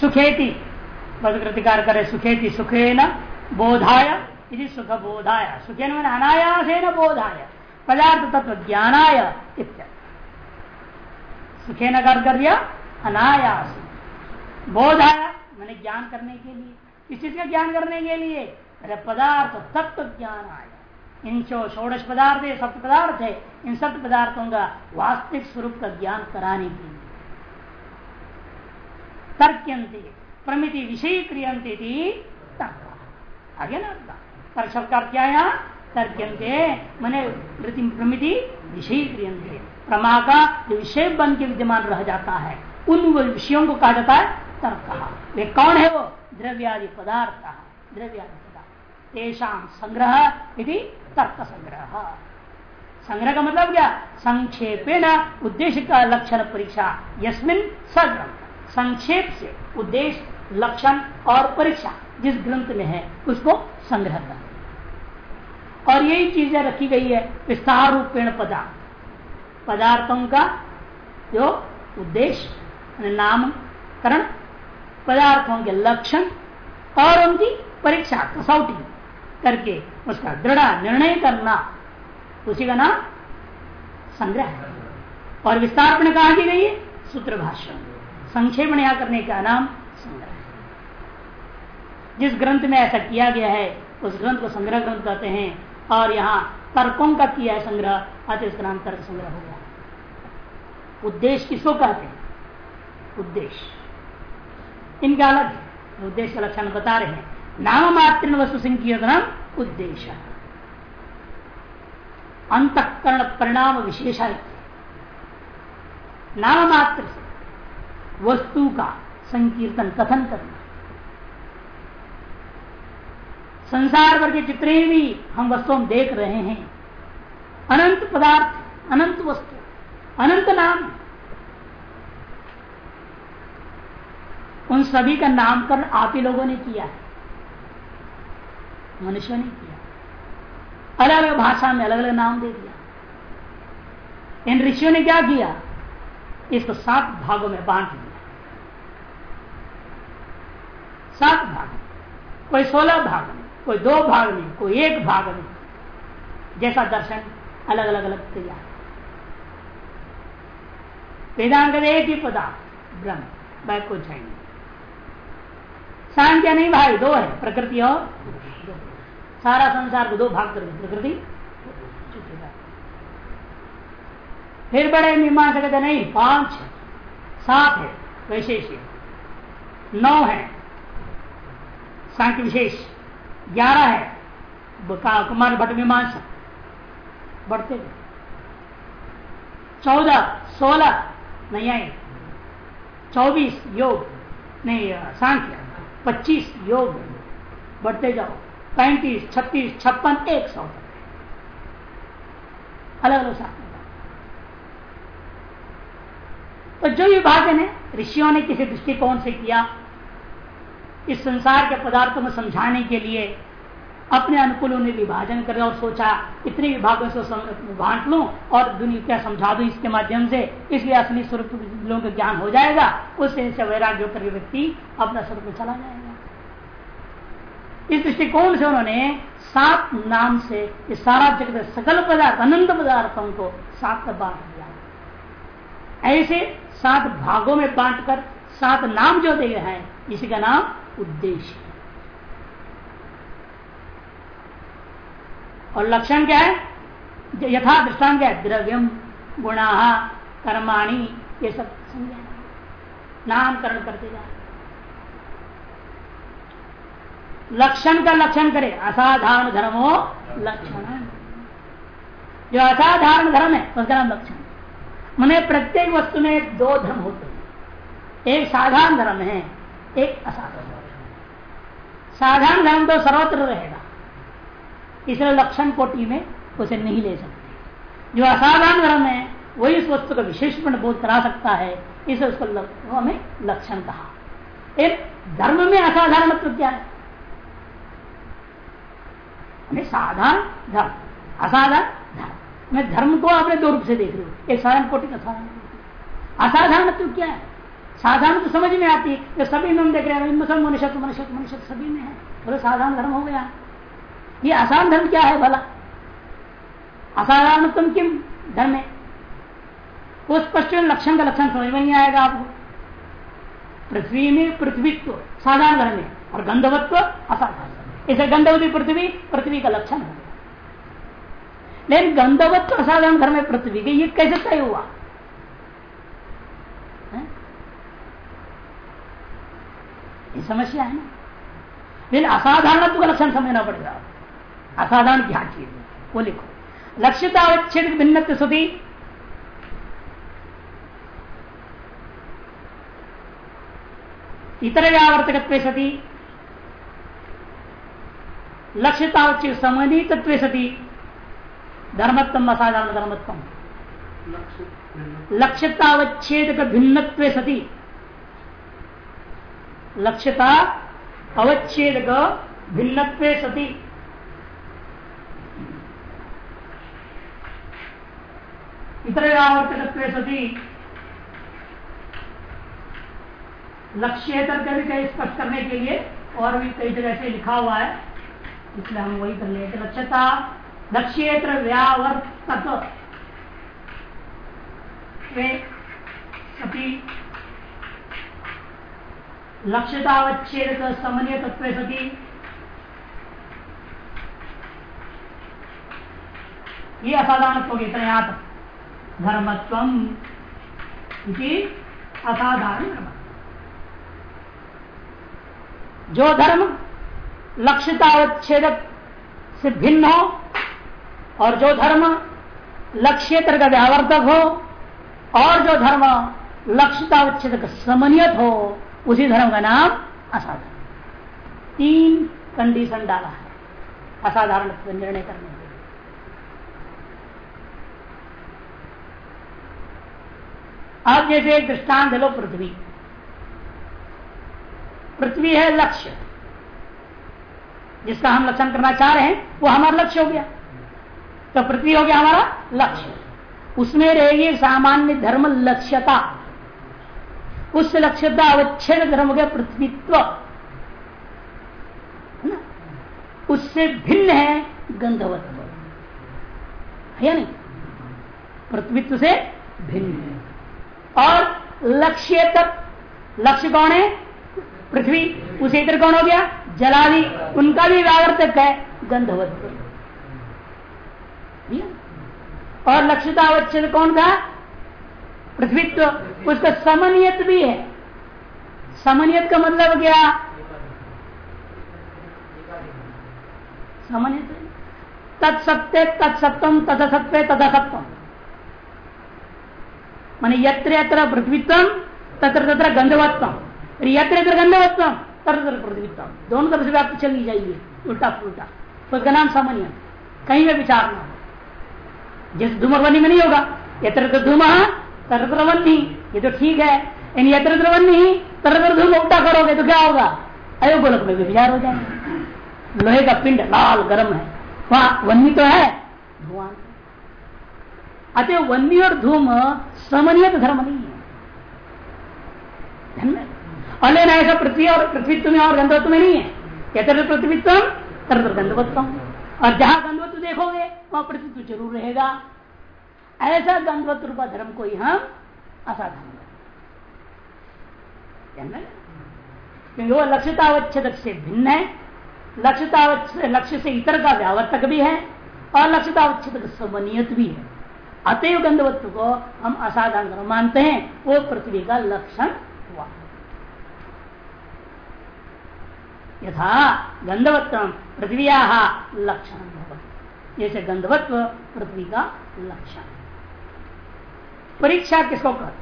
सुखेति। प्रतिकार करे सुखेति सुखे न बोधाय। सुख बोधाय सुखे न अनायास न बोधाय। पदार्थ तत्व ज्ञानाय सुखे न कर दिया अनायास। बोधाय मैंने ज्ञान करने के लिए। किस चीज़ का ज्ञान करने के लिए? अरे पदार्थ तत्व ज्ञान आया इन षोड़श पदार्थ सप्त पदार्थ है। इन सप्त पदार्थों का वास्तविक स्वरूप का ज्ञान कराने के लिए। तर्क्यंते प्रमिति विषय क्रियंते तर्क। आगे ना तर्क शब्द का क्या यहाँ तर्क्यंते मैंने प्रमिति विषय क्रियंते प्रमा का जो विषय बन के विद्यमान रह जाता है, उन विषयों को कहा जाता है तर्क। वे कौन है वो? द्रव्यादि पदार्थ। द्रव्यादि पदार्थ। तेषाम संग्रह यदि तर्क संग्रह। संग्रह का मतलब क्या? संक्षेपेण उद्देश्य का लक्षण परीक्षा, यस्मिन सग्रंथ संक्षेप से उद्देश्य, लक्षण और परीक्षा जिस ग्रंथ में है, उसको संग्रह कर और यही चीज़ें रखी गई है, विस्तार रूपेण पदार्थ। पदार्थों का जो उद्देश्य नामकरण, पदार्थों के लक्षण और उनकी परीक्षा, कसौटी करके उसका दृढ़ निर्णय करना, उसी का नाम संग्रह और विस्तार में कहा की गई है, सूत्र भाषण संक्षेप यहाँ करने का नाम संग्रह। जिस ग्रंथ में ऐसा किया गया है, उस ग्रंथ को संग्रह ग्रंथ कहते हैं, और यहाँ तर्कों का किया है संग्रह, अतः उसका नाम तर्क संग्रह हो गया। उद्देश्य किसको कहते हैं? उद्देश्य। इनका अलग उद्देश्य का लक्षण बता रहे हैं। नाम मात्र वस्तु संकीर्तन उद्देश्य अंतकरण परिणाम विशेष नाम मात्र से वस्तु का संकीर्तन, कथन करना। संसार भर के जितने भी हम वस्तुओं देख रहे हैं, अनंत पदार्थ, अनंत वस्तु, अनंत नाम। उन सभी का नामकरण आप ही लोगों ने किया है। मनुष्य ने किया अलग अलग भाषा में अलग अलग नाम दे दिया। इन ऋषियों ने क्या किया? इसको सात भागों में बांट दिया। सात भाग। कोई सोलह भाग में कोई दो भाग में कोई एक भाग में जैसा दर्शन अलग अलग अलग तैयार। वेदांत एक ही पदार्थ, ब्रह्म बैक को चाहिए सांख्या नहीं भाई? दो है, प्रकृति और सारा संसार को दो भाग कर प्रकृति। फिर बड़े मीमांसा कहते नहीं, पाँच है, सात है, वैशेष नौ है सांख्य विशेष। ग्यारह है कुमार भट्ट मीमांसा बढ़ते चौदह, सोलह, नहीं आए। चौबीस, योग, नहीं सांख्य पच्चीस, योग। बढ़ते जाओ। पैंतीस, छत्तीस, छप्पन, एक सौ। अलग अलग साथ तो जो विभाजन है, ऋषियों ने किसी दृष्टिकोण से किया। इस संसार के पदार्थों में समझाने के लिए अपने अनुकूल उन्हें विभाजन कर और सोचा, इतने विभागों से बांट लू और दुनिया क्या समझा दू इसके माध्यम से, इसलिए असली स्वरूप लोगों का ज्ञान हो जाएगा। उससे वैराग्य होकर व्यक्ति अपना स्वरूप चला जाएगा। इस दृष्टिकोण से उन्होंने सात नाम से इस सारा जगत, सकल पदार्थ, अनंत पदार्थों को सात दिया ऐसे सात भागों में बांटकर सात नाम जो दे हैं, इसी का नाम उद्देश्य और लक्षण क्या है? यथा दृष्टान क्या है, द्रव्यम, गुणा, कर्माणी, ये सब समझा नामकरण करते जाए। लक्षण का लक्षण करे। असाधारण धर्म हो लक्षण। जो असाधारण धर्म है, उसका नाम लक्षण मैंने प्रत्येक वस्तु में दो धर्म होते हैं। एक साधारण धर्म है, एक असाधारण धर्म साधारण धर्म तो सर्वत्र रहेगा। इसलिए लक्षण कोटि में उसे नहीं ले सकते। जो असाधारण धर्म है, वही उस वस्तु का विशेषण बोध करा सकता है, इसे उसको हमें लक्षण कहा। एक धर्म में असाधारण क्या है? साधारण धर्म, असाधारण मैं धर्म को आपने दो रूप से देख रहे हो। एक साधारण कोटि का साधारण असाधारण मतलब क्या है? साधारण तो समझ में आती है सभी में हम देख रहे हैं मुसल मनुष्य मनुष्य मनुष्य सभी में है। बोले, साधारण धर्म हो गया। ये आसान धर्म क्या है भला? असाधारण तुम किम? धर्म है। वो स्पष्ट लक्षण का लक्षण समझ में नहीं आएगा आपको। पृथ्वी में पृथ्वीत्व, साधारण धर्म है। और गंधवत्व असाधारण इसे गंधवती पृथ्वी पृथ्वी का लक्षण है। लेकिन गंधवत्व असाधारण धर्म है पृथ्वी के ये कैसे तय हुआ? ये समस्या है ना? लेकिन असाधारण का लक्षण समझना पड़ेगा। असाधारण क्या चीज़ है? वो लिखो। लक्ष्यता अवच्छेद भिन्न सती इतर व्यावर्तक सती। लक्ष्यतावच्छेद समनी सती। धर्मत्म असाधारण धर्मत्म लक्ष्यतावच्छेद भिन्न सती। लक्ष्यता अवच्छेद भिन्न सती। इतर आवर्तक सती। लक्ष्यतर का भी कहीं स्पष्ट करने के लिए और भी कई जगह से लिखा हुआ है। इसलिए हम वही कर लेते लक्ष्यता लक्ष्येत्र व्यावर्तक सती। लक्ष्यतावच्छेद समन्वय तत्व सती। ये असाधारण हो गए यहाँ धर्मत्व असाधारण धर्म जो धर्म लक्ष्यतावच्छेद से भिन्न हो और जो धर्म लक्ष्यतर का व्यावर्तक हो, और जो धर्म लक्ष्यतावच्छेद का समन्वित हो, उसी धर्म का नाम असाधारण। तीन कंडीशन डाला है, असाधारण निर्णय करने के अब जैसे एक दृष्टांत लो पृथ्वी। पृथ्वी है लक्ष्य। जिसका हम लक्षण करना चाह रहे हैं, वो हमारा लक्ष्य हो गया। तो पृथ्वी हो गया हमारा लक्ष्य। उसमें रहेगी सामान्य धर्म लक्ष्यता। उस लक्ष्यता अवच्छेद धर्म के पृथ्वीत्व उससे भिन्न है गंधवत्व। है नहीं? पृथ्वीत्व से भिन्न है। और लक्ष्य तक लक्ष्य कौन है? पृथ्वी। उसे इधर कौन हो गया? जलादि। उनका भी व्यावर्तक है गंधवत्व। और लक्ष्यता अवच्छेद कौन था? पृथ्वीत्व। उसका समनियत भी है। समनियत का मतलब क्या? तत्सत्य तत्सत्वम तदसत्व तदसत्वम माने यत्र यत्र पृथ्वीत्व, तत्र तत्र गंधवत्व। यत्र यत्र गंधवत्व, तत्र तत्र पृथ्वीत्व। दोनों तरफ़ से व्याप्त चली जाइए। उल्टा पुलटा तो उसका नाम सामान्य कहीं में विचार ना हो। जैसे धूमरवनी में नहीं होगा। यत्र धूम तरद्रवन्नी ये तो ठीक है। इन यत्र यत्रद्रवन्नी तरद्र धूम उल्टा करोगे तो क्या होगा? अयो गोलक में विचार हो जाएगा। लोहे का पिंड लाल गर्म है। वहाँ वन्नी तो है। धुआँ अतः वन्नी और धूम समनियत धर्म नहीं है। और लेना ऐसा पृथ्वी और पृथ्वीत्व में और गंधवत्व में नहीं है। यत्र पृथ्वीत्व तरत्र गंधवत्व और जहाँ गंधवत्व देखोगे, वहाँ पृथ्वीत्व ज़रूर रहेगा। ऐसा गंधवत्व रूप धर्म को ही हम असाधारण क्योंकि वो लक्ष्यतावच्छेद से भिन्न है लक्ष्यतावच्छ लक्ष्य से इतर का व्यावर्तक भी है, और लक्ष्यतावच्छेद समनियत भी है। अतएव गंधवत्व को हम असाधारण मानते हैं। वो पृथ्वी का लक्षण हुआ यथा गंधवत्व पृथ्विया लक्षण जैसे गंधवत्व पृथ्वी का लक्षण। परीक्षा किसको कर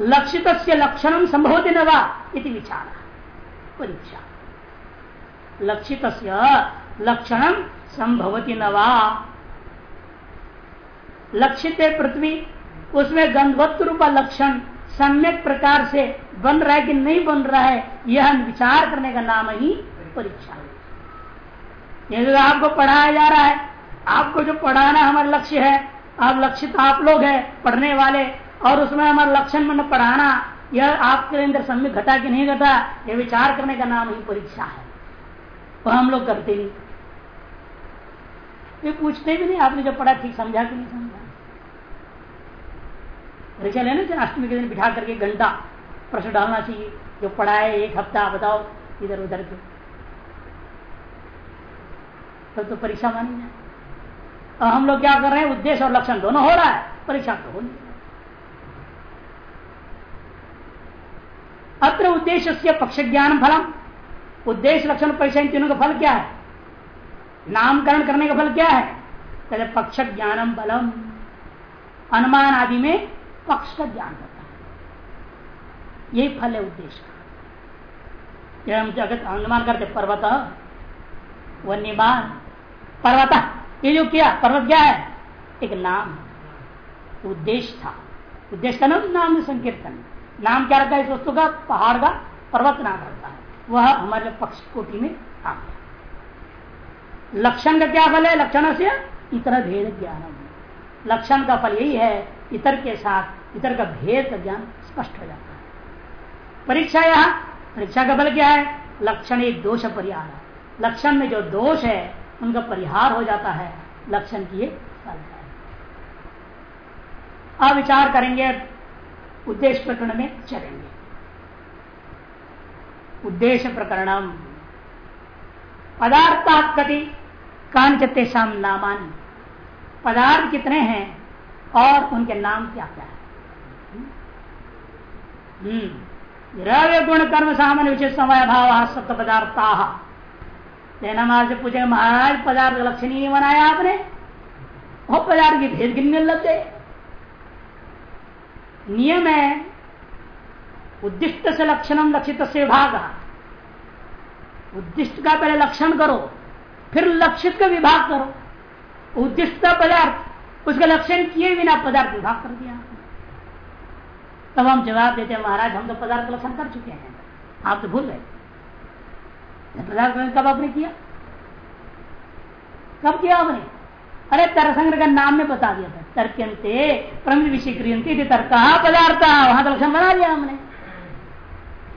लक्षित लक्षण संभव न इति विचार। परीक्षा। लक्षित लक्षण संभवती न लक्षित पृथ्वी, उसमें गंधवत्व रूप लक्षण सम्यक प्रकार से बन रहा है कि नहीं बन रहा है, यह विचार करने का नाम ही परीक्षा। है आपको पढ़ाया जा रहा है, आपको जो पढ़ाना हमारा लक्ष्य है, आप लक्षित आप लोग हैं, पढ़ने वाले, और उसमें हमारा लक्षण मन पढ़ाना, यह आपके अंदर सम्यक घटा कि नहीं घटा, यह विचार करने का नाम ही परीक्षा है। वह हम लोग करते नहीं। ये पूछते भी नहीं, आपने जो पढ़ा ठीक समझा कि नहीं समझा। परीक्षा लेना चाहिए अष्टमी के दिन बिठा करके घंटा प्रश्न डालना चाहिए। जो पढ़ा है एक हफ़्ता बताओ इधर उधर के। तब तो, तो परीक्षा मानी जाए। और हम लोग क्या कर रहे हैं उद्देश्य और लक्षण दोनों हो रहा है परीक्षा तो हो। नहीं अत्र उद्देश्य से पक्ष ज्ञान फलम। उद्देश्य लक्षण परीक्षा इन तीनों का फल क्या है? नामकरण करने का फल क्या है? पक्ष ज्ञानम बलम। अनुमान आदि में पक्ष का ज्ञान होता है। यही फल है उद्देश्य का। हम जगत अनुमान करते, पर्वत। वन्यमान पर्वत। ये जो किया, पर्वत क्या है? एक नाम। उद्देश्य था। उद्देश्य का नाम नाम संकीर्तन। नाम क्या रखा है इस वस्तु का? पहाड़ का पर्वत नाम रखता है। वह हमारे पक्ष कोटि में आ गया। लक्षण का क्या फल है? लक्षण से इतर भेद ज्ञान। लक्षण का फल यही है, इतर के साथ इतर का भेद का ज्ञान स्पष्ट हो जाता है। परीक्षा यहाँ, परीक्षा का बल क्या है? लक्षण एक दोष परिहार लक्षण में जो दोष है, उनका परिहार हो जाता है, लक्षण की है अब विचार करेंगे, उद्देश्य प्रकरण में चलेंगे। उद्देश्य प्रकरणम पदार्थ कति कांचते शाम नामान। पदार्थ कितने हैं और उनके नाम क्या क्या है। द्रव्य गुण कर्म सामान्य विशेष समय भाव सत्य पदार्थ लेना महाराज से पूछे महाराज पदार्थ लक्षण बनाया आपने। वो पदार्थ की भेद गिनने लग गए नियम है, उद्दिष्ट से लक्षणम लक्षित से विभाग। उद्दिष्ट का पहले लक्षण करो, फिर लक्षित का विभाग करो। उद्दिष्ट का पदार्थ, उसका लक्षण किए बिना पदार्थ विभाग कर दिया। तब हम जवाब देते हैं, महाराज, हम तो पदार्थ लक्षण कर चुके हैं। आप तो भूल गए। पदार्थ कब आपने किया? कब किया आपने? अरे तर्क का नाम में बता दिया था। तर्कते प्रमित विषय क्रियंते तर्क पदार्थ। वहाँ तो लक्षण बना दिया हमने।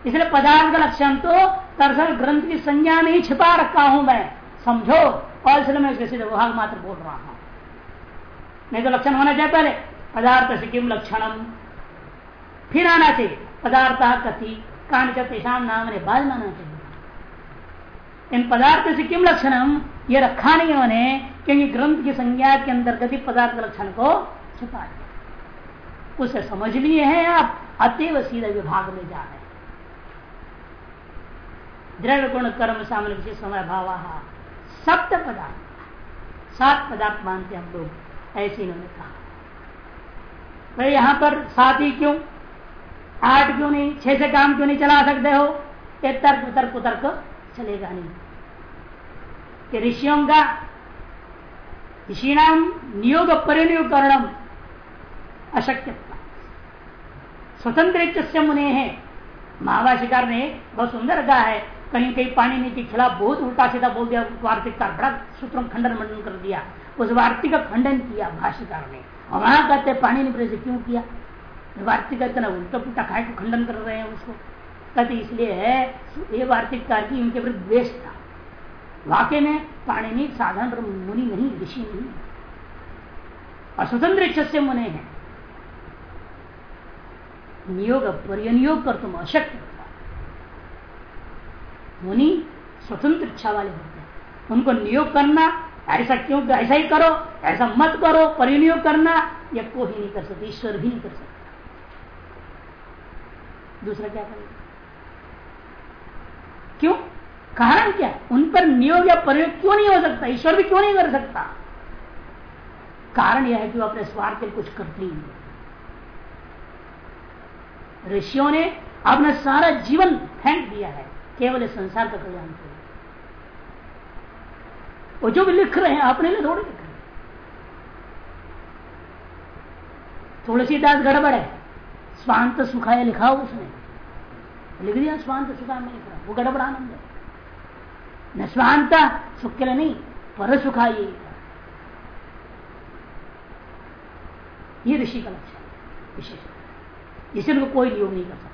इसलिए पदार्थ का लक्षण तो दरअसल ग्रंथ की संज्ञा में ही छिपा रखा हूँ मैं। समझो? और इसलिए मैं सीधे विभाग मात्र बोल रहा हूँ। नहीं तो लक्षण होना चाहिए पहले। पदार्थ से किम लक्षणम? फिर आना चाहिए। पदार्थ कथी कान तेषाम नाम ने बाद में आना चाहिए। इन पदार्थ से किम लक्षणम? ये रखा नहीं उन्होंने, क्योंकि ग्रंथ की संज्ञा के अंतर्गत पदार्थ लक्षण को छुपा दिया। उसे समझ लिए हैं आप, अतएव सीधे विभाग में जा रहे द्रव्य गुण, कर्म सामने विशेष समय, भाव सप्त पदार्थ। सात पदार्थ मानते हम लोग, ऐसे इन्होंने कहा। तो यहाँ पर सात ही क्यों? आठ क्यों नहीं, छह से काम क्यों नहीं चला सकते हो? ये तर्क तर्क तर्क चलेगा नहीं। कि ऋषियों का ऋषि नाम नियोग परिनियोगकरणम अशक्य। स्वतंत्र मुने है। महाभाषिकार ने बहुत सुंदर कहा है, कहीं कहीं पानी के खिलाफ बहुत उल्टा सीधा बोल दिया वार्तिक का बड़ा सूत्रों खंडन मंडन कर दिया, उस वार्तिक का खंडन किया भाष्यकार ने। और वहाँ कहते पानी ने क्यों किया? वार्तिक कहते ना उल्टा पुल्टा खाए को खंडन कर रहे हैं उसको। कहते इसलिए है, ये वार्तिक कार की उनके विरुद्ध द्वेष था। वाक्य में पाणिनि साधारण मुनि नहीं, ऋषि नहीं। और स्वतंत्र इच्छा से मुने हैं। नियोग परिनियोग कर तुम अशक्य मुनि स्वतंत्र इच्छा वाले होते हैं। उनको नियोग करना, ऐसा क्यों ऐसा ही करो, ऐसा मत करो, परिनियोग करना यह कोई नहीं कर सकते, ईश्वर भी नहीं कर सकता। दूसरा क्या करेगा? क्यों? कारण क्या? उन पर नियोग या प्रयोग क्यों नहीं हो सकता? ईश्वर भी क्यों नहीं कर सकता? कारण यह है कि वो अपने स्वार्थ के कुछ करते ही नहीं। ऋषियों ने अपना सारा जीवन फेंक दिया है, केवल संसार का कल्याण के लिए। वो जो भी लिख रहे हैं, अपने लिए थोड़े लिख रहे हैं। तुलसीदास गड़बड़ है। स्वांत सुखाया लिखा हो उसने। लिख दिया, स्वांत सुखा में लिख। रहा वो गड़बड़ आनंद है न स्वांत सुख के लिए नहीं, पर सुखा ये ये ऋषि का लक्ष्य विशेष। इसे उनको कोई योग नहीं कर सकता।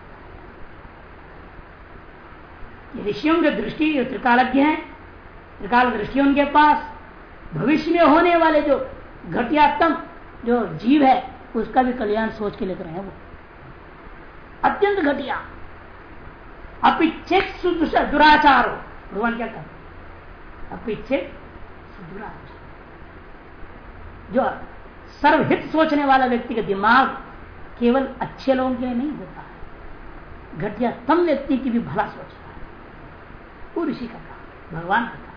ऋषियों की दृष्टि त्रिकालज्ञ है, त्रिकाल दृष्टि उनके पास। भविष्य में होने वाले जो घटियात्म जो जीव है, उसका भी कल्याण सोच के लेकर है वो। अत्यंत घटिया। अपिच्छेद दुराचार। हो भगवान क्या कर अपिच्छेद दुराचार जो सर्वहित सोचने वाला व्यक्ति का दिमाग केवल अच्छे लोगों के लिए नहीं होता है। घटिया तम व्यक्ति की भी भला सोचता है। वो ऋषि का काम भगवान का काम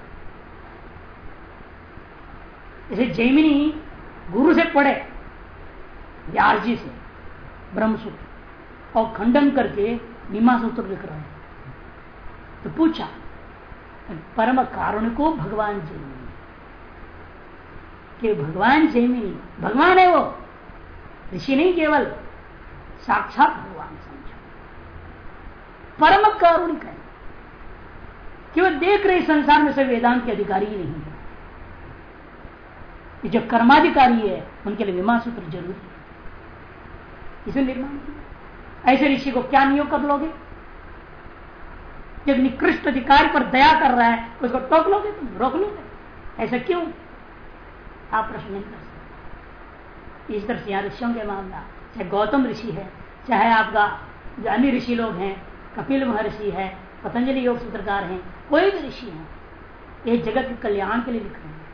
जैसे जैमिनी गुरु से पढ़े, व्यास जी से, ब्रह्मसूत्र और खंडन करके मीमा सूत्र लिख रहे हैं। तो पूछा, परम कारण को भगवान जैमिनी कि भगवान जैमिनी भगवान है वो। ऋषि नहीं केवल, साक्षात भगवान समझो। परम कारुणिक है। केवल देख रहे संसार में से वेदांत के अधिकारी ही नहीं है। जो कर्माधिकारी है, उनके लिए विमान सूत्र ज़रूरी है। इसे निर्माण किया ऐसे ऋषि को क्या नियोग कर लोगे? जब निकृष्ट अधिकार पर दया कर रहा है, उसको टोक लोगे तुम? रोक लोगे? ऐसा क्यों? आप प्रश्न नहीं कर सकते। इस तरह से यहाँ ऋषियों के मामला, चाहे गौतम ऋषि है, चाहे आपका जो अन्य ऋषि लोग हैं, कपिल महर्षि है, पतंजलि योग सूत्रकार हैं, कोई भी ऋषि है, ये जगत के कल्याण के लिए लिख रहे हैं।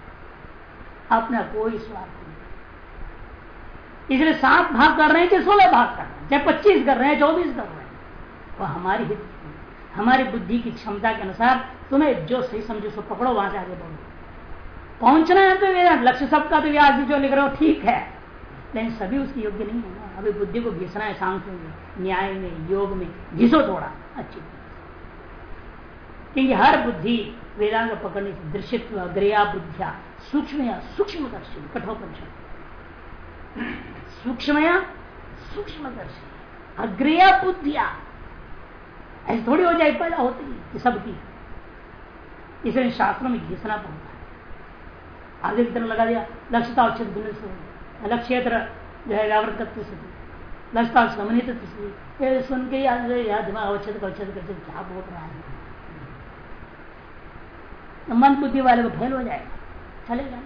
अपना कोई स्वार्थ इसलिए सात भाग कर रहे हैं कि सोलह भाग कर रहे हैं। चाहे पच्चीस कर रहे हैं, चौबीस कर रहे हैं। वह हमारी हित, हमारी बुद्धि की क्षमता के अनुसार तुम्हें जो सही समझो सो पकड़ो, वहाँ से आगे बढ़ो। पहुँचना है तो लक्ष्य सबका तो व्यास जो लिख रहे हो, ठीक है। लेकिन सभी उसकी योग्य नहीं है ना। अभी बुद्धि को घिसना है सांख्यों में, न्याय में, योग में, घिसो थोड़ा, अच्छी क्योंकि हर बुद्धि वेदांत पकड़ने से दृश्यत्व ग्रया बुद्धिया, सूक्ष्म या सूक्ष्म कठोपनिषद। सूक्ष्म या सूक्ष्म दर्शन अग्रया बुद्धिया। ऐसी थोड़ी हो जाए, पैदा होती है सबकी। इसलिए शास्त्रों में घिसना पड़ता है। आगे की तरफ़ लगा दिया लक्ष्यता भिन्न से लक्ष्यत्र जो है व्यावृत तत्व से लक्ष्यता ये सुन के याद दिमाग अवच्छेद अवच्छेद करते क्या बोल रहा है। तो मन बुद्धि वाले को फेल हो जाएगा, चलेगा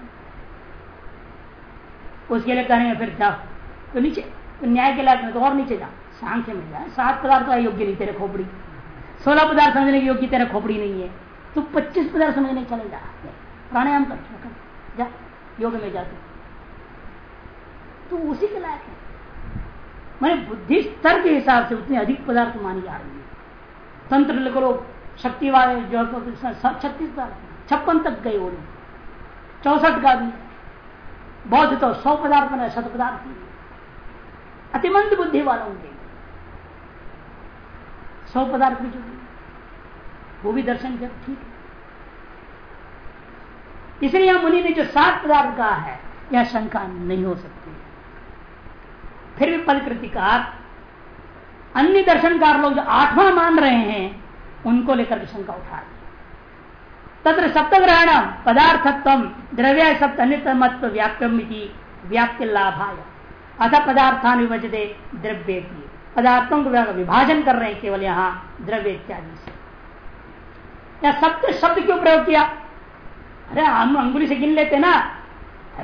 उसके लिए कहेंगे फिर क्या? तो नीचे तो न्याय के लायक तो और नीचे जा। सांख्य में जाए सात पदार्थ का योग्य नहीं तेरे खोपड़ी। सोलह पदार्थ समझने की योग्य तेरे खोपड़ी नहीं है। तो पच्चीस पदार्थ समझने चलेगा प्राणायाम कर जा, योग में जाते तो। उसी के लायक है। मैंने बुद्धि स्तर के हिसाब से उतने अधिक पदार्थ मानी जा रही है। तंत्र लो शक्ति वाले जो छत्तीस पदार्थ छप्पन तक गए वो चौसठ का भी। बौद्ध तो सौ पदार्थ बना, शत पदार्थ। अतिमंद बुद्धि वालों के सौ पदार्थ भी जो वो भी दर्शन किया ठीक इसलिए यहाँ मुनि ने जो सात पदार्थ कहा है, यह शंका नहीं हो सकती। फिर भी पदकृतिकार अन्य दर्शनकार लोग जो आठवां मान रहे हैं, उनको लेकर शंका उठा दी तत्र सप्तग्रहण, पदार्थत्व द्रव्य सप्त अन्यतमत्व व्याप्यम व्याप्ति लाभाय। अथ पदार्थान विभजते द्रव्य की पदार्थों को विभाजन कर रहे हैं केवल यहाँ द्रव्य इत्यादि से। या सप्त शब्द क्यों प्रयोग किया? अरे हम अंगुली से गिन लेते ना।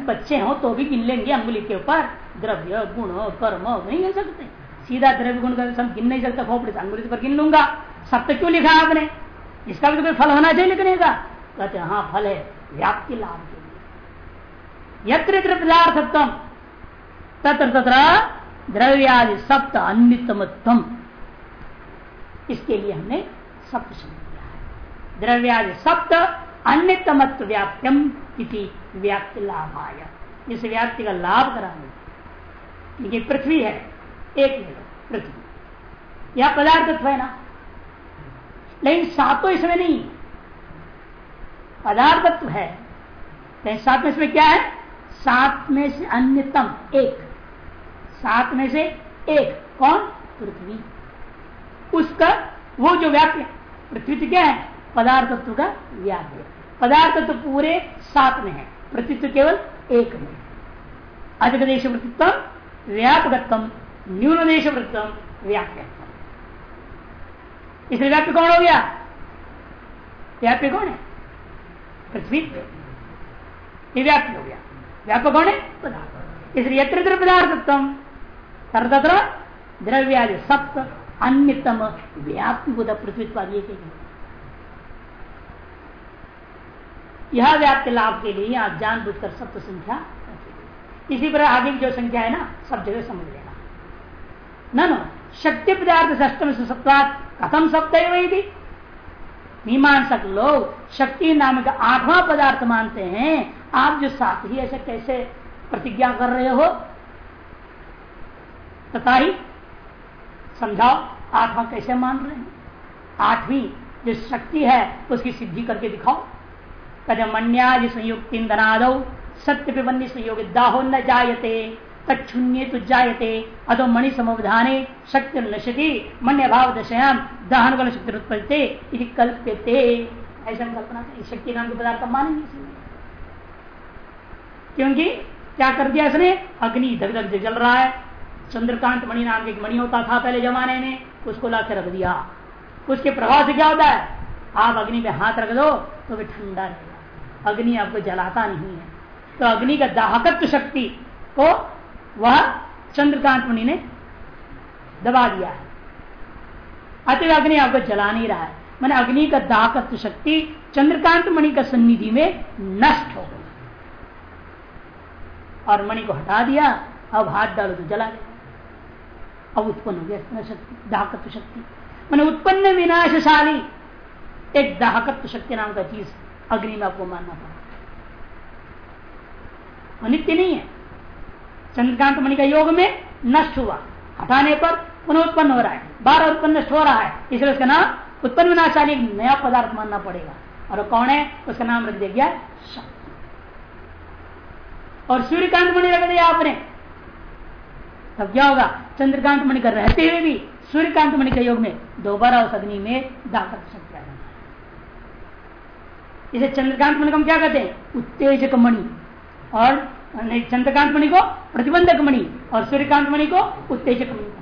बच्चे हो तो भी गिन लेंगे अंगुली के ऊपर। द्रव्य, गुण, कर्म, नहीं गिन सकते। सीधा द्रव्य गुण का सब गिन नहीं सकता, खोपड़ी से अंगुली पर गिन लूँगा। सब तो क्यों लिखा आपने? इसका भी तो कोई फल होना चाहिए लिखने का। कहते हाँ फल है। व्याप्ति लाभ के लिए। यत्र पदार्थत्व तत्र तत्र द्रव्यादि सप्त अन्यतमत्व इसके लिए हमने सप्त शब्द किया है। द्रव्यादि सप्त अन्यतमत्व व्याप्यम इति व्याप्ति लाभाय। इस व्याप्ति का लाभ कराने ये पृथ्वी है, एक पृथ्वी। यह पदार्थत्व है ना? लेकिन सातों इसमें नहीं। पदार्थत्व है, लेकिन सात में इसमें क्या है? सात में से अन्यतम एक। सात में से एक। कौन? पृथ्वी। उसका, वो जो व्याप्य पृथ्वी क्या है? पदार्थत्व का व्याप्य पदार्थ तो पूरे सात में है। प्रतित्व केवल एक में अधिक देश प्रतित्व व्यापकत्व न्यून देश वृत्तम व्याप्य इसलिए व्याप्य कौन हो गया? व्याप्य कौन है? पृथ्वी। व्याप्य हो गया। व्यापक कौन है? पदार्थ। इसलिए यत्र पदार्थत्म सर्वत्र द्रव्यादि सप्त अन्यतम व्याप्ति बुध पृथ्वी यह व्याप्ति लाभ के लिए आप जान बुझकर सप्त संख्या इसी पर आगे जो संख्या है ना, सब जगह समझ लेना। न, नो, शक्ति पदार्थ अष्टम से सप्ताह कथम सप्तः मीमांसक लोग शक्ति नाम का आठवां पदार्थ मानते हैं। आप जो साथ ही ऐसे कैसे प्रतिज्ञा कर रहे हो तथा ही समझाओ आत्मा कैसे मान रहे हैं? आठवीं जो शक्ति है, उसकी सिद्धि करके दिखाओ। कदमन्यादि संयुक्त इंधनादो सत्य विबन्नी संयोग दाहो न जायते तछुन्य तो जायते अदो मणि समवधाने शक्ति नशति मन्य भाव दशयाम, दहन बल शक्ति उत्पत्ति कल्प्यते। ऐसा कल्पना शक्ति नाम के पदार्थ मानेंगे क्योंकि क्या कर दिया इसने? अग्नि धक धक जल रहा है चंद्रकांत मणि नाम के एक मणि होता था पहले जमाने में, उसको ला रख दिया। उसके प्रभाव से क्या होता है? आप अग्नि में हाथ रख दो तो भी ठंडा रहेगा। अग्नि आपको जलाता नहीं है। तो अग्नि का दाहकत्व शक्ति को वह चंद्रकांत मणि ने दबा दिया है। अतः अग्नि आपको जला नहीं रहा है। मैंने अग्नि का दाहकत्व शक्ति चंद्रकांत मणि का सन्निधि में नष्ट हो गई। और मणि को हटा दिया, अब हाथ डालो तो जला गया अब उत्पन्न हो गया शक्ति, दाहकत्व शक्ति। मैंने उत्पन्न विनाशशाली, एक दाहकत्व शक्ति नाम का चीज़ अग्नि में आपको मानना पड़ा। अनित्य नहीं है। चंद्रकांत मणि का योग में नष्ट हुआ। हटाने पर पुनः उत्पन्न हो रहा है। बार उत्पन्न नष्ट हो रहा है। इसलिए उसका नाम उत्पन्न विनाशाली नया पदार्थ मानना पड़ेगा। और कौन है? उसका नाम रख दिया गया और सूर्यकांत मणि रख दिया आपने। तब क्या होगा? चंद्रकांत मणि का रहते हुए भी, सूर्यकांत मणि के योग में दोबारा उस अग्नि में दाखिल सकता है। इसे चंद्रकांत मणि को हम क्या कहते हैं? उत्तेजक मणि और चंद्रकांत मणि को प्रतिबंधक मणि और सूर्यकांत मणि को उत्तेजक मणि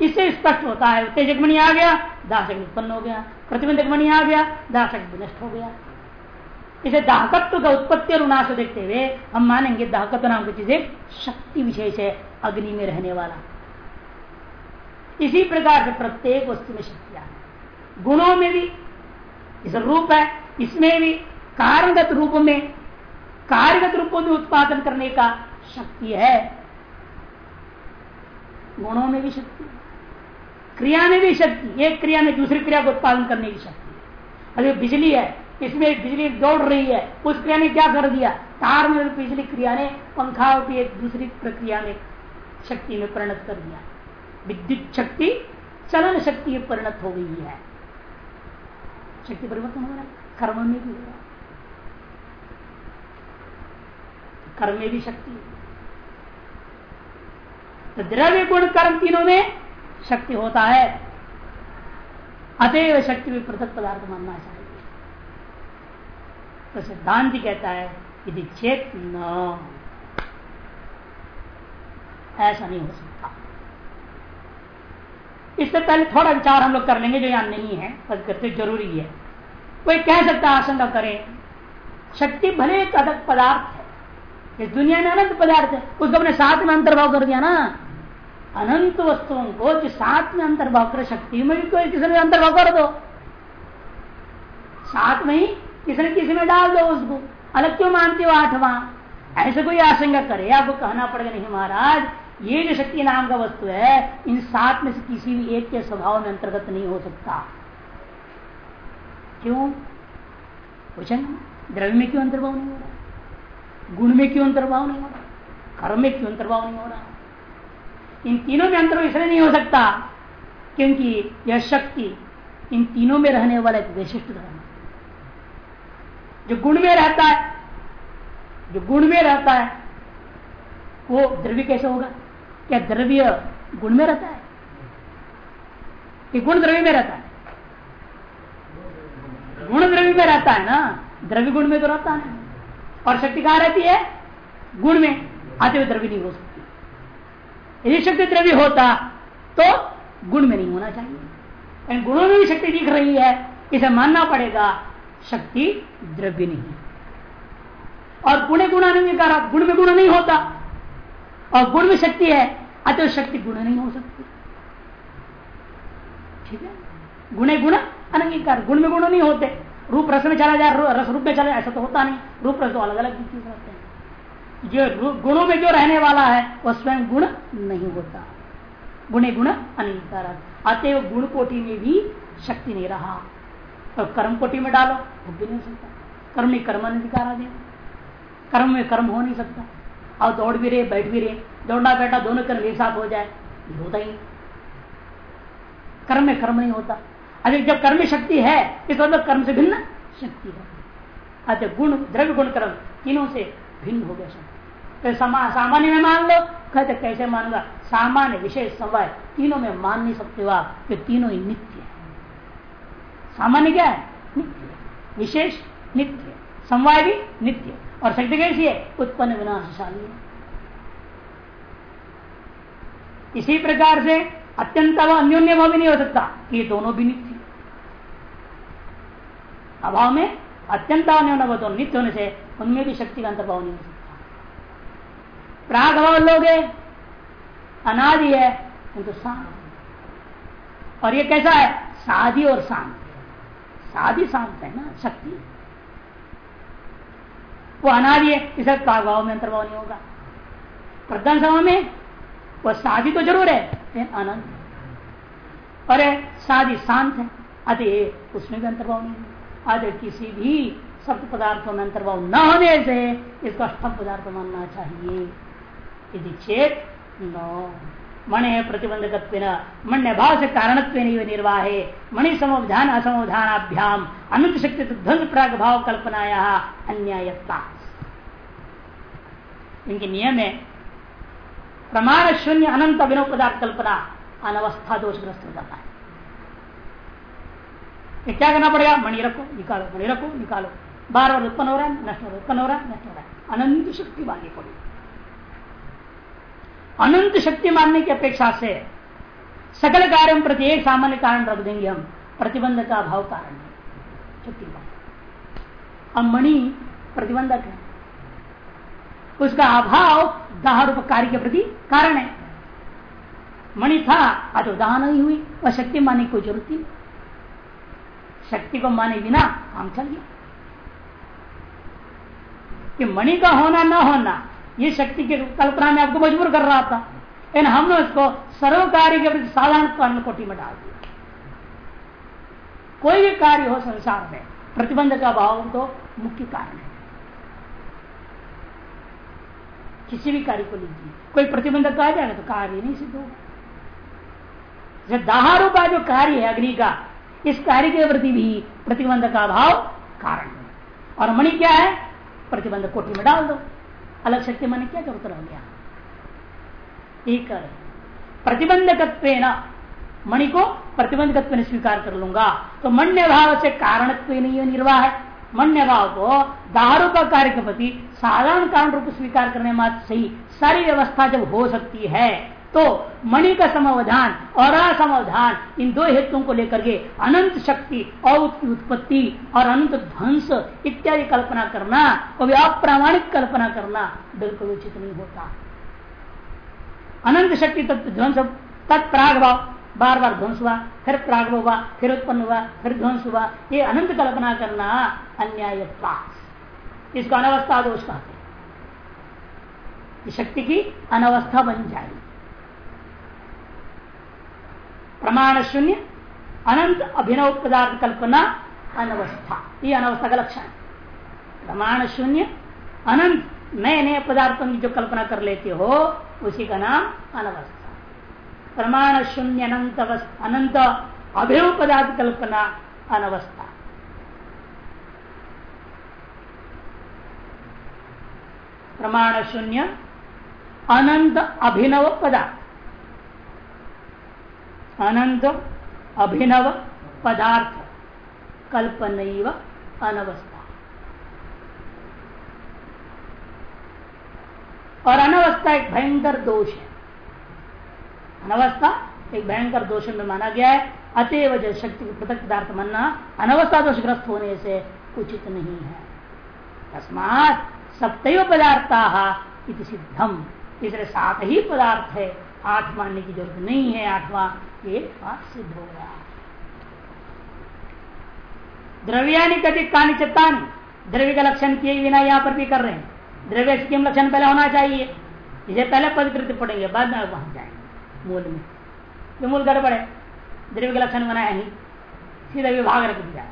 इससे स्पष्ट होता है, उत्तेजक मणि आ गया दासक उत्पन्न हो गया, प्रतिबंधक मणि आ गया दासक नष्ट हो गया। इसे दाहकत्व का उत्पत्ति और उनाश देखते हुए हम मानेंगे दाहकत्व नाम की चीज़ एक शक्ति विशेष है, अग्नि में रहने वाला। इसी प्रकार से प्रत्येक वस्तु में शक्तियाँ गुणों में भी, इस रूप है, इसमें भी कार्यगत रूप में, कार्यगत रूपों में उत्पादन करने का शक्ति है। गुणों में भी शक्ति क्रिया में भी शक्ति एक क्रिया में दूसरी क्रिया को उत्पादन करने की शक्ति अगर बिजली है इसमें बिजली दौड़ रही है। उस क्रिया ने क्या कर दिया? तार में बिजली क्रिया ने पंखा की एक दूसरी प्रक्रिया में शक्ति में परिणत कर दिया। विद्युत शक्ति, चलन शक्ति में परिणत हो गई है। शक्ति परिवर्तन हो रहा है। कर्म में भी हो रहा कर्म में भी शक्ति तो द्रव्य गुण कर्म तीनों में शक्ति होता है। अतएव शक्ति भी पृथक पदार्थ मानना चाहिए तो सिद्धांत कहता है, यदि चेत न ऐसा नहीं हो सकता। इससे पहले थोड़ा विचार हम लोग कर लेंगे जो यहाँ नहीं है, पर करते ज़रूरी है। कोई कह सकता है आशंका करें। शक्ति भले एक पदार्थ है, इस दुनिया में अनंत पदार्थ है। उसको अपने साथ में अंतर्भाव कर दिया ना। अनंत वस्तुओं को जो साथ में अंतर्भाव कर शक्ति में भी कोई किसी में अंतर्भाव कर दो। साथ में ही न किसी में डाल दो उसको। अलग क्यों मानते हो आठवां? ऐसे कोई आशंका करे? आपको कहना पड़ेगा, नहीं महाराज, ये जो शक्ति नाम का वस्तु है, इन सात में से किसी भी एक के स्वभाव में अंतर्गत नहीं हो सकता। क्यों? पूछेंगे द्रव्य में क्यों अंतर्भाव नहीं हो रहा? गुण में क्यों अंतर्भाव नहीं हो रहा? कर्म में क्यों अंतर्भाव नहीं हो रहा? इन तीनों में अंतर्भाव इसलिए नहीं हो सकता, क्योंकि यह शक्ति इन तीनों में रहने वाला एक विशिष्ट धर्म जो गुण में रहता है, जो गुण में रहता है, वो द्रव्य कैसे होगा? क्या द्रव्य गुण में रहता है? कि गुण द्रव्य में रहता है। गुण द्रव्य में रहता है ना? द्रव्य गुण में तो रहता है। और शक्ति कहाँ रहती है? गुण में। आते हुए द्रव्य नहीं हो सकती। यदि शक्ति द्रव्य होता तो गुण में नहीं होना चाहिए। गुणों में भी शक्ति दिख रही है, इसे मानना पड़ेगा शक्ति द्रव्य नहीं और गुणे गुणा नहीं कहा गुण में गुण नहीं होता। और गुण में शक्ति है, अतः शक्ति गुण नहीं हो सकती। ठीक है? गुणे गुण अनंगीकार, गुण में गुण नहीं होते। रूप रस में चला जाए, रस रूप में चला, ऐसा तो होता नहीं। रूप रस तो अलग अलग चीज़ रहते हैं। जो गुणों में जो रहने वाला है वह स्वयं गुण नहीं होता। गुणे गुण अनंगीकार। अतएव गुण कोटि में भी शक्ति नहीं रहा। तो कर्म कोटि में डालो। वो भी नहीं सकता। कर्म नहीं कर्म अधिकार आ गया। कर्म में कर्म हो नहीं सकता। और दौड़ भी रहे बैठ भी रहे। दौड़ना बैठा दोनों कर्म एक साथ हो जाए होता ही कर्म में कर्म नहीं होता। अरे जब कर्म शक्ति है इस मतलब कर्म से भिन्न? शक्ति है। अच्छा गुण द्रव्य गुण कर्म तीनों से भिन्न हो गया शक्ति तो सामान्य में मान लो। कहते कैसे मानूँगा? सामान्य विशेष समय तीनों में मान नहीं सकते हो आप कि तीनों ही नित्य है सामान्य क्या है? नित्य। विशेष नित्य। समवाय भी नित्य। और शक्ति कैसी है उत्पन्न विनाशशाली है इसी प्रकार से अत्यंत अन्योन्य भाव भी नहीं हो सकता ये दोनों भी नित्य। अभाव में अत्यंत अन्योन्य भाव दोनों नित्य होने से उनमें भी शक्ति का अंतर्भाव नहीं हो सकता। प्राग भाव लोग अनादि है किंतु शांत और ये कैसा है? साधी और शांत साधी शांत है ना, शक्ति। वो अनादि है, इसे भाव में अंतर्भाव नहीं होगा। प्रधान सभा में वह साधी तो ज़रूर है, लेकिन अनंत। और साधी शांत है अतः उसमें भी अंतर्भाव नहीं है। अतः किसी भी सप्त पदार्थों में अंतर्भाव न होने से इसको अष्टम पदार्थ मानना चाहिए। यदि चेत न मणि प्रतिबंधक मण्य भाव से कारणत्व निर्वाहे। मणि समोधान असमोधानाभ्याम अनंत शक्ति ध्वंस प्राग भाव कल्पनाया अन्यायता इनके नियम है प्रमाण शून्य अनंत अभिनव पदार्थ कल्पना अनवस्था दोषग्रस्त हो जाता है क्या करना पड़ेगा? मणि रखो, निकालो, मणि रखो, निकालो। बार बार उत्पन्न हो रहा है, नष्ट हो रहा है, उत्पन्न हो रहा है, नष्ट हो रहा है। अनंत शक्ति माननी पड़ेगी अनंत शक्ति मानने की अपेक्षा से सकल कार्य प्रति एक सामान्य कारण रख देंगे हम। प्रतिबंध का अभाव कारण है। अब मणि प्रतिबंधक है। उसका अभाव दाह रूप कार्य के प्रति कारण है। मणि था, आज दाह नहीं हुई। वह शक्ति माने की कोई ज़रूरत नहीं। शक्ति को माने बिना काम चल गया। कि मणि का होना, ना होना ये शक्ति की कल्पना में आपको मजबूर कर रहा था। लेकिन हमने उसको सर्व कार्य के प्रति साधारण कारण कोटि में डाल दिया। कोई भी कार्य हो संसार में, प्रतिबंध का भाव तो मुख्य कारण है। किसी भी कार्य को लीजिए। कोई प्रतिबंधक कहा जाएगा तो कार्य नहीं सिद्ध होगा। दाहारू का जो कार्य है अग्नि का, इस कार्य के प्रति भी प्रतिबंध का अभाव कारण है। और मणि क्या है? प्रतिबंध कोटि में डाल दो। अलग शक्ति माने क्या ज़रूरत रह गया? एक प्रतिबंधकत्व मणि को प्रतिबंधक स्वीकार कर लूँगा। तो मण्य भाव से कारणत्व नहीं निर्वाह है। मण्य भाव को दारू का कार्य के प्रति साधारण कारण रूप स्वीकार करने मात्र सही। सारी व्यवस्था जब हो सकती है तो मणि का समावधान, और असमावधान इन दो हेतुओं को लेकर के अनंत शक्ति और उत्पत्ति और अनंत ध्वंस इत्यादि कल्पना करना, और अप्रामाणिक कल्पना करना बिल्कुल उचित नहीं होता। अनंत शक्ति तत्व ध्वंस तत्प्राग भाव बार बार ध्वंस हुआ, फिर प्राग हुआ, फिर उत्पन्न हुआ, फिर ध्वंस हुआ, ये अनंत कल्पना करना अन्याय इसको अनवस्था दोष कहते शक्ति की अनवस्था बन जाएगी। प्रमाण शून्य अनंत अभिनव पदार्थ कल्पना, अनवस्था। ये अनवस्था का लक्षण है। प्रमाण शून्य अनंत नए नए पदार्थों की जो कल्पना कर लेते हो, उसी का नाम अनवस्था। प्रमाण शून्य अनंत अनंत अभिनव पदार्थ कल्पना, अनवस्था। प्रमाण शून्य अनंत अभिनव पदार्थ। अनंत अभिनव पदार्थ कल्पन अनवस्था। और अनवस्था एक भयंकर दोष है। अनवस्था एक भयंकर दोष में माना गया है। अतएव जो शक्ति पृथक पदार्थ मानना अनवस्था दोषग्रस्त होने से उचित नहीं है। तस्मात सप्तव पदार्था सिद्धम। इसलिए सात ही पदार्थ है। आठ मानने की ज़रूरत नहीं है आठवां ये बात सिद्ध हो गया। द्रव्यानि कति कानी चित्तानी, द्रव्य का लक्षण किए बिना यहाँ पर भी कर रहे हैं। द्रव्य किम लक्षण पहले होना चाहिए? इसे पहले पवित्र पड़ेंगे बाद में वहाँ जाएँगे, मूल में। जो मूल गड़बड़ है, द्रव्य का लक्षण बनाया नहीं, सीधा विभाग रख दिया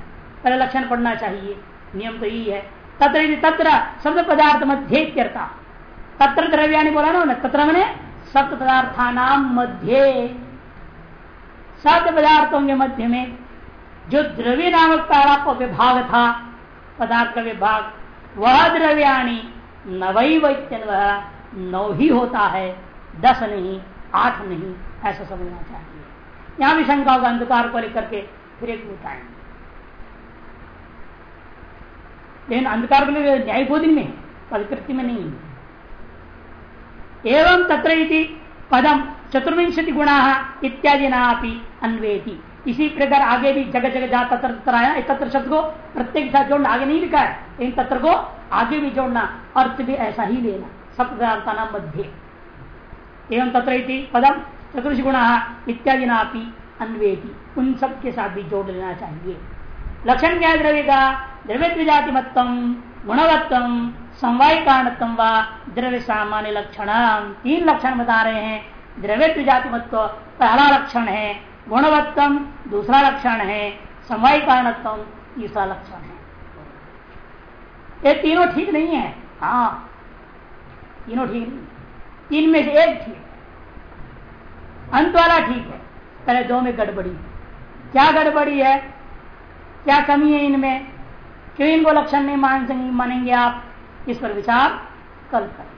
पहले लक्षण पढ़ना चाहिए, नियम तो यही है। तत्र तत्र, शब्द पदार्थ मध्य करता तत्र द्रव्यानि बोला ना तत्र मैंने सप्त पदार्थानाम मध्य। सप्त पदार्थों के मध्य में जो द्रव्य नामक पहला विभाग था, पदार्थ का विभाग, वह द्रव्याणी नवई वैत्यन वह नौ ही होता है, दस नहीं, आठ नहीं, ऐसा समझना चाहिए। यहाँ भी शंका होगा, अंधकार को लेकर के फिर एक बताएँगे लेकिन अंधकार को लेकर न्याय बोधि में प्रकृति में नहीं है। एवं तत्र पदम चतुर्विंशति गुणा इत्यादि ना अन्वेति। इसी प्रकार आगे भी जगह जगह जहाँ तत्र तत्र आया तत्र शब्द को प्रत्येक साथ जोड़ना, आगे नहीं लिखा है इन तत्र को आगे भी जोड़ना, अर्थ भी ऐसा ही लेना, सब नाम मध्य। एवं तत्र पदम चतुर्श गुणा इत्यादि ना अन्वेति। उन सब के साथ भी जोड़ लेना चाहिए। लक्षण क्या द्रव्य का? द्रव्य द्विजाति मत्तम गुणवत्तम समवाय कारणत्म व द्रव्य सामान्य लक्षण तीन लक्षण बता रहे हैं। द्रव्य जाति मत पहला लक्षण है, गुणवत्तम दूसरा लक्षण है समवाय कारणत्म तीसरा लक्षण है। ये तीनों ठीक नहीं है। हाँ तीनों ठीक नहीं। तीन में से एक ठीक अंत वाला ठीक है। पहले दो में गड़बड़ी। क्या गड़बड़ी है? क्या कमी है इनमें? क्यों इनको लक्षण नहीं मान मानेंगे आप? इस पर विचार कल करें।